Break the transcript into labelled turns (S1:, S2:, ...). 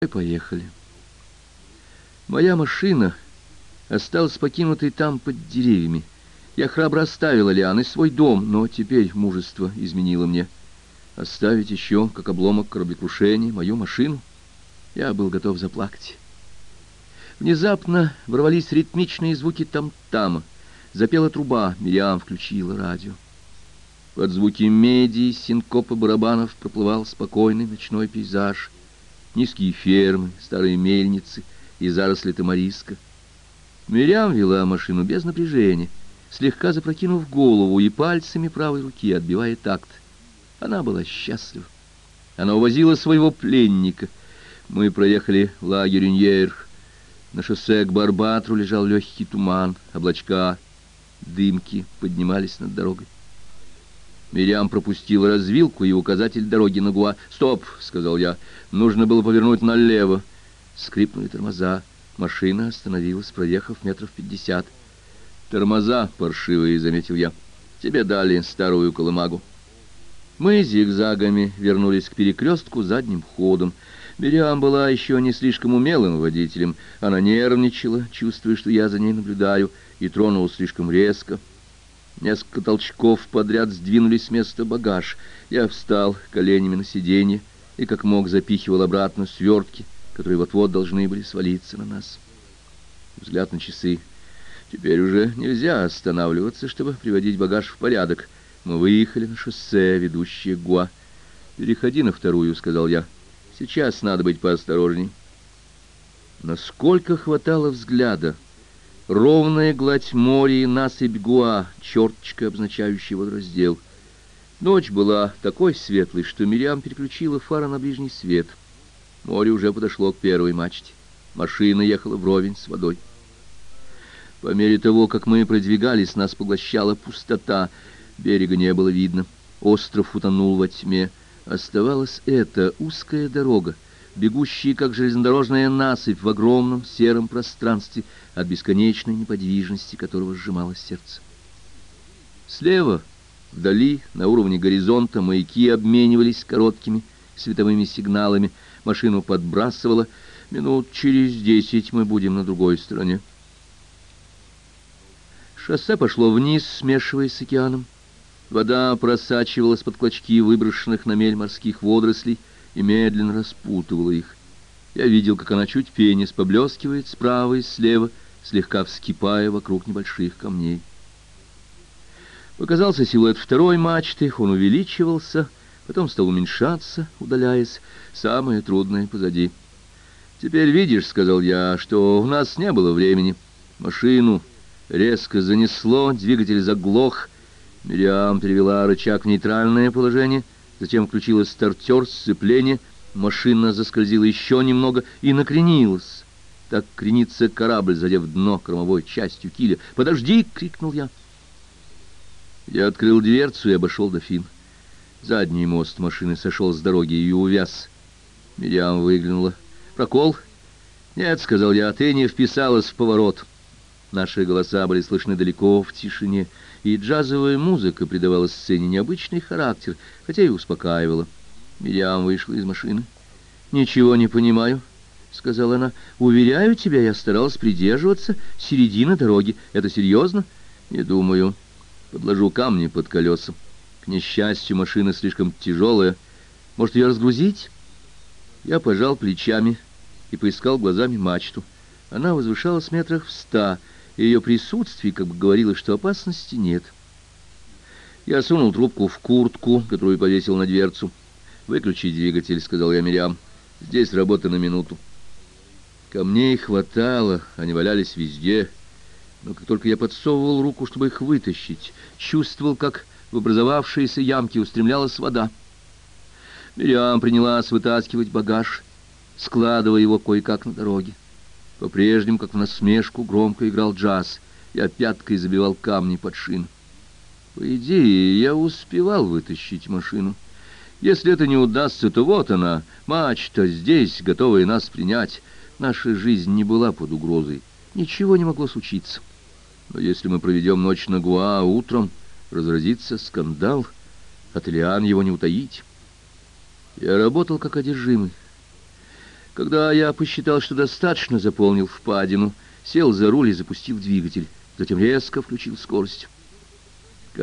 S1: Мы поехали. Моя машина осталась покинутой там под деревьями. Я храбро оставила Лианы свой дом, но теперь мужество изменило мне. Оставить еще, как обломок кораблекрушения, мою машину? Я был готов заплакать. Внезапно ворвались ритмичные звуки там-тама. Запела труба, Мириам включила радио. Под звуки меди, синкопа барабанов проплывал спокойный ночной пейзаж — низкие фермы, старые мельницы и заросли тамариска. Мирям вела машину без напряжения, слегка запрокинув голову и пальцами правой руки отбивая такт. Она была счастлива. Она увозила своего пленника. Мы проехали лагерь Уньер. На шоссе к Барбатру лежал легкий туман, облачка, дымки поднимались над дорогой. Мириам пропустил развилку и указатель дороги на Гуа. «Стоп!» — сказал я. «Нужно было повернуть налево». Скрипнули тормоза. Машина остановилась, проехав метров пятьдесят. «Тормоза паршивые», — заметил я. «Тебе дали старую колымагу». Мы зигзагами вернулись к перекрестку задним ходом. Мириам была еще не слишком умелым водителем. Она нервничала, чувствуя, что я за ней наблюдаю, и тронула слишком резко. Несколько толчков подряд сдвинули с места багаж. Я встал коленями на сиденье и как мог запихивал обратно свертки, которые вот-вот должны были свалиться на нас. Взгляд на часы. Теперь уже нельзя останавливаться, чтобы приводить багаж в порядок. Мы выехали на шоссе, ведущее Гуа. «Переходи на вторую», — сказал я. «Сейчас надо быть поосторожней». Насколько хватало взгляда, Ровная гладь моря и насыпь Гуа, черточка, обозначающая водораздел. Ночь была такой светлой, что Мириам переключила фара на ближний свет. Море уже подошло к первой мачте. Машина ехала вровень с водой. По мере того, как мы продвигались, нас поглощала пустота. Берега не было видно. Остров утонул во тьме. Оставалась эта узкая дорога, бегущие, как железнодорожная насыпь в огромном сером пространстве, от бесконечной неподвижности которого сжималось сердце. Слева, вдали, на уровне горизонта, маяки обменивались короткими световыми сигналами, машину подбрасывало, минут через десять мы будем на другой стороне. Шоссе пошло вниз, смешиваясь с океаном. Вода просачивалась под клочки выброшенных на мель морских водорослей, и медленно распутывала их. Я видел, как она чуть пенис поблескивает справа и слева, слегка вскипая вокруг небольших камней. Показался силуэт второй мачты, он увеличивался, потом стал уменьшаться, удаляясь, самое трудное позади. «Теперь видишь, — сказал я, — что у нас не было времени. Машину резко занесло, двигатель заглох. Мириам перевела рычаг в нейтральное положение — Затем включила стартер, сцепление, машина заскользила еще немного и накренилась. Так кренится корабль, задев дно кормовой частью киля. «Подожди!» — крикнул я. Я открыл дверцу и обошел дофин. Задний мост машины сошел с дороги и увяз. Мириам выглянула. «Прокол?» «Нет», — сказал я, — «ты не вписалась в поворот». Наши голоса были слышны далеко в тишине и джазовая музыка придавала сцене необычный характер, хотя и успокаивала. Мириам вышла из машины. «Ничего не понимаю», — сказала она. «Уверяю тебя, я старалась придерживаться середины дороги. Это серьезно?» «Не думаю. Подложу камни под колеса. К несчастью, машина слишком тяжелая. Может, ее разгрузить?» Я пожал плечами и поискал глазами мачту. Она возвышалась метрах в ста, ее присутствие как бы говорило, что опасности нет. Я сунул трубку в куртку, которую повесил на дверцу. «Выключи двигатель», — сказал я Мириам. «Здесь работа на минуту». Камней хватало, они валялись везде. Но как только я подсовывал руку, чтобы их вытащить, чувствовал, как в образовавшиеся ямки устремлялась вода. Мириам принялась вытаскивать багаж, складывая его кое-как на дороге. По-прежнему, как в насмешку, громко играл джаз. Я пяткой забивал камни под шин. По идее, я успевал вытащить машину. Если это не удастся, то вот она, мачта здесь, готовая нас принять. Наша жизнь не была под угрозой. Ничего не могло случиться. Но если мы проведем ночь на Гуа, утром разразится скандал. От Лиан его не утаить. Я работал как одержимый. Когда я посчитал, что достаточно заполнил впадину, сел за руль и запустил двигатель, затем резко включил скорость.